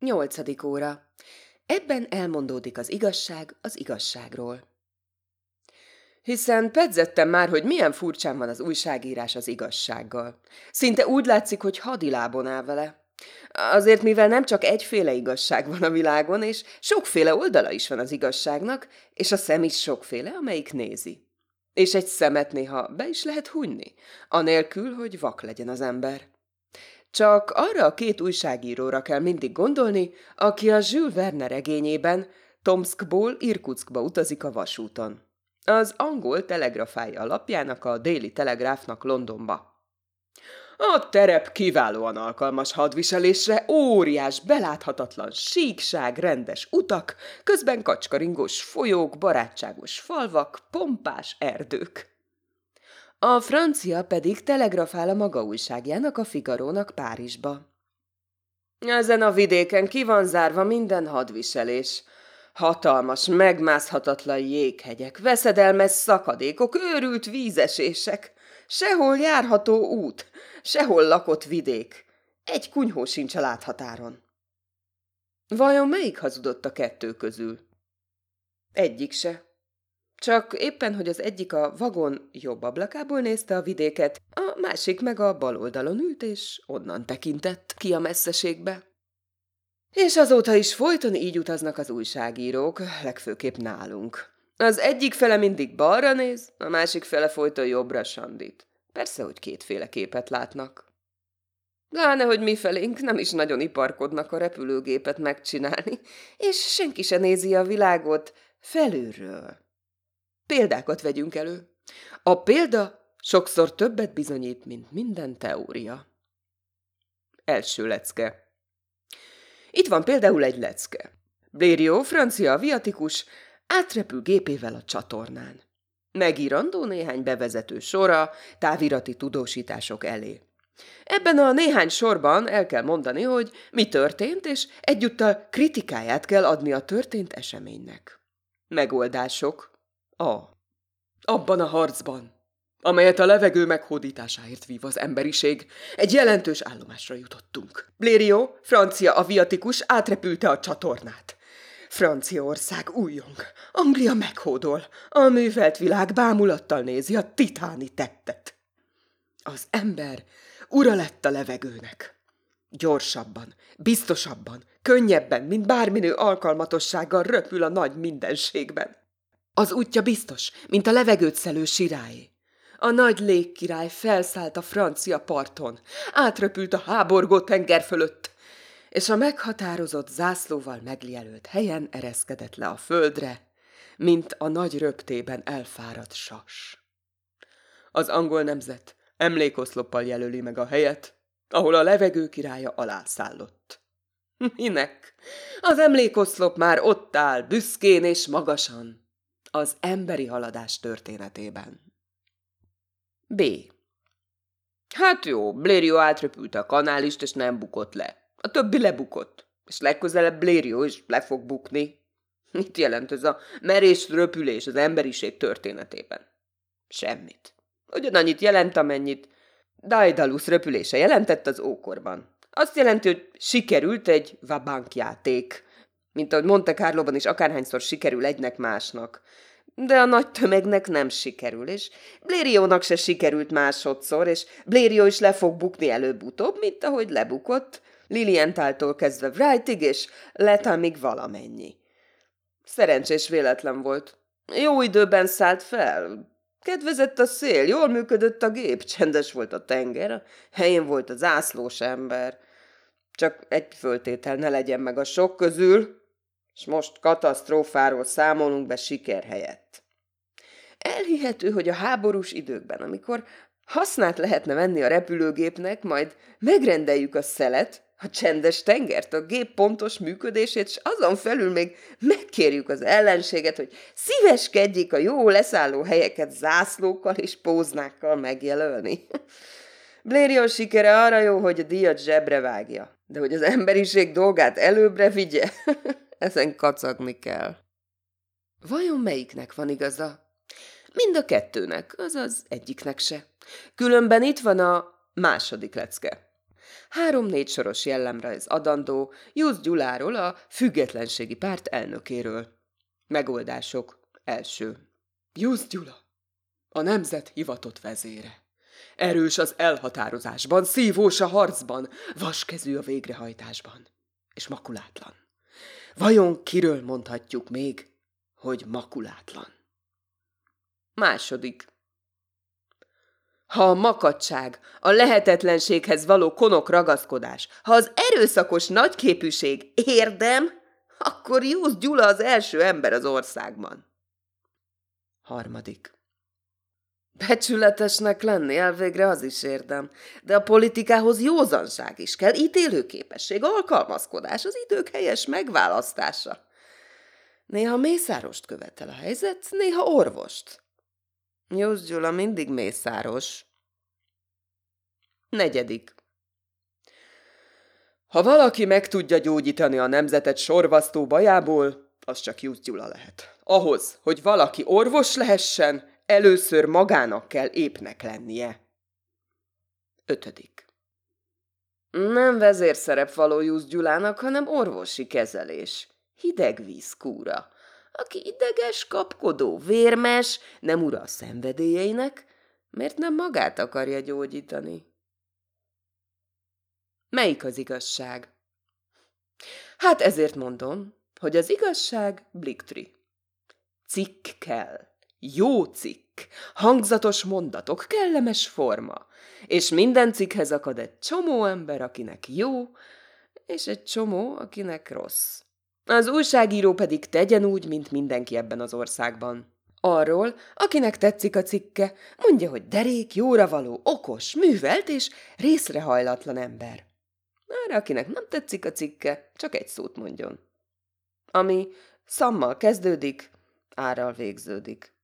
Nyolcadik óra. Ebben elmondódik az igazság az igazságról. Hiszen pedzettem már, hogy milyen furcsán van az újságírás az igazsággal. Szinte úgy látszik, hogy hadilábon áll vele. Azért, mivel nem csak egyféle igazság van a világon, és sokféle oldala is van az igazságnak, és a szem is sokféle, amelyik nézi. És egy szemet néha be is lehet hunyni, anélkül, hogy vak legyen az ember. Csak arra a két újságíróra kell mindig gondolni, aki a Jules Verne regényében Tomskból Irkutskba utazik a vasúton. Az angol telegrafája alapjának a déli telegráfnak Londonba. A terep kiválóan alkalmas hadviselésre, óriás, beláthatatlan síkság, rendes utak, közben kacskaringos folyók, barátságos falvak, pompás erdők. A francia pedig telegrafál a maga újságjának, a Figarónak Párizsba. Ezen a vidéken ki van zárva minden hadviselés. Hatalmas, megmászhatatlan jéghegyek, veszedelmes szakadékok, őrült vízesések, sehol járható út, sehol lakott vidék. Egy kunyhó sincs a láthatáron. Vajon melyik hazudott a kettő közül? Egyik se. Csak éppen, hogy az egyik a vagon jobb ablakából nézte a vidéket, a másik meg a bal oldalon ült, és onnan tekintett ki a messzeségbe. És azóta is folyton így utaznak az újságírók, legfőképp nálunk. Az egyik fele mindig balra néz, a másik fele folyton jobbra sandít. Persze, hogy kétféle képet látnak. Láne, hogy mi felénk nem is nagyon iparkodnak a repülőgépet megcsinálni, és senki se nézi a világot felülről. Példákat vegyünk elő. A példa sokszor többet bizonyít, mint minden teória. Első lecke. Itt van például egy lecke. Blériot, francia aviatikus, átrepül gépével a csatornán. Megírandó néhány bevezető sora távirati tudósítások elé. Ebben a néhány sorban el kell mondani, hogy mi történt, és egyúttal kritikáját kell adni a történt eseménynek. Megoldások. A. Abban a harcban, amelyet a levegő meghódításáért vív az emberiség, egy jelentős állomásra jutottunk. Blériot, francia aviatikus átrepülte a csatornát. Franciaország újjong, Anglia meghódol, a művelt világ bámulattal nézi a titáni tettet. Az ember ura lett a levegőnek. Gyorsabban, biztosabban, könnyebben, mint bárminő alkalmatossággal röpül a nagy mindenségben. Az útja biztos, mint a levegőt szelő siráé. A nagy légkirály felszállt a francia parton, átröpült a háborgó tenger fölött, és a meghatározott zászlóval megjelölt helyen ereszkedett le a földre, mint a nagy röptében elfáradt sas. Az angol nemzet emlékoszloppal jelöli meg a helyet, ahol a levegő királya alászállott. Minek? Az emlékoszlop már ott áll, büszkén és magasan, az emberi haladás történetében. B. Hát jó, Blériot átröpült a kanálist, és nem bukott le. A többi lebukott, és legközelebb Blériot is le fog bukni. Mit jelent ez a merés röpülés az emberiség történetében? Semmit. Ugyanannyit jelent, amennyit Daedalus röpülése jelentett az ókorban. Azt jelenti, hogy sikerült egy vabank játék. Mint ahogy Monte Carlo-ban is akárhányszor sikerül egynek másnak. De a nagy tömegnek nem sikerül, és Blériónak se sikerült másodszor, és Blérió is le fog bukni előbb-utóbb, mint ahogy lebukott, Lilientáltól kezdve Wrightig, és Letamig valamennyi. Szerencsés véletlen volt. Jó időben szállt fel. Kedvezett a szél, jól működött a gép, csendes volt a tenger, helyén volt az ászlós ember. Csak egy föltétel ne legyen meg a sok közül, és most katasztrófáról számolunk be siker helyett. Elhihető, hogy a háborús időkben, amikor hasznát lehetne venni a repülőgépnek, majd megrendeljük a szelet, a csendes tengert, a gép pontos működését, és azon felül még megkérjük az ellenséget, hogy szíveskedjék a jó leszálló helyeket zászlókkal és póznákkal megjelölni. Blérion sikere arra jó, hogy a díjat zsebre vágja, de hogy az emberiség dolgát előbbre vigye, ezen kacagni kell. Vajon melyiknek van igaza? Mind a kettőnek, azaz egyiknek se. Különben itt van a második lecke. Három-négy soros jellemrajz adandó Jusz Gyuláról, a függetlenségi párt elnökéről. Megoldások. Első. Jusz Gyula, a nemzet hivatott vezére. Erős az elhatározásban, szívós a harcban, vaskezű a végrehajtásban, és makulátlan. Vajon kiről mondhatjuk még, hogy makulátlan? Második. Ha a makadság, a lehetetlenséghez való konok ragaszkodás, ha az erőszakos nagyképűség érdem, akkor Jusz Gyula az első ember az országban. Harmadik. Becsületesnek lenni elvégre az is érdem, de a politikához józanság is kell, ítélőképesség, alkalmazkodás, az idők helyes megválasztása. Néha mészárost követel a helyzet, néha orvost. Józs Gyula mindig mészáros. Negyedik. Ha valaki meg tudja gyógyítani a nemzetet sorvasztó bajából, az csak Józs Gyula lehet. Ahhoz, hogy valaki orvos lehessen, először magának kell épnek lennie. Ötödik. Nem vezérszerep való Józs Gyulának, hanem orvosi kezelés. Hideg vízkúra aki ideges, kapkodó, vérmes, nem ura a szenvedélyeinek, mert nem magát akarja gyógyítani. Melyik az igazság? Hát ezért mondom, hogy az igazság bliktri. Cikk kell. Jó cikk, hangzatos mondatok, kellemes forma, és minden cikkhez akad egy csomó ember, akinek jó, és egy csomó, akinek rossz. Az újságíró pedig tegyen úgy, mint mindenki ebben az országban. Arról, akinek tetszik a cikke, mondja, hogy derék, jóra való, okos, művelt és részrehajlatlan ember. Arra, akinek nem tetszik a cikke, csak egy szót mondjon. Ami szammal kezdődik, árral végződik.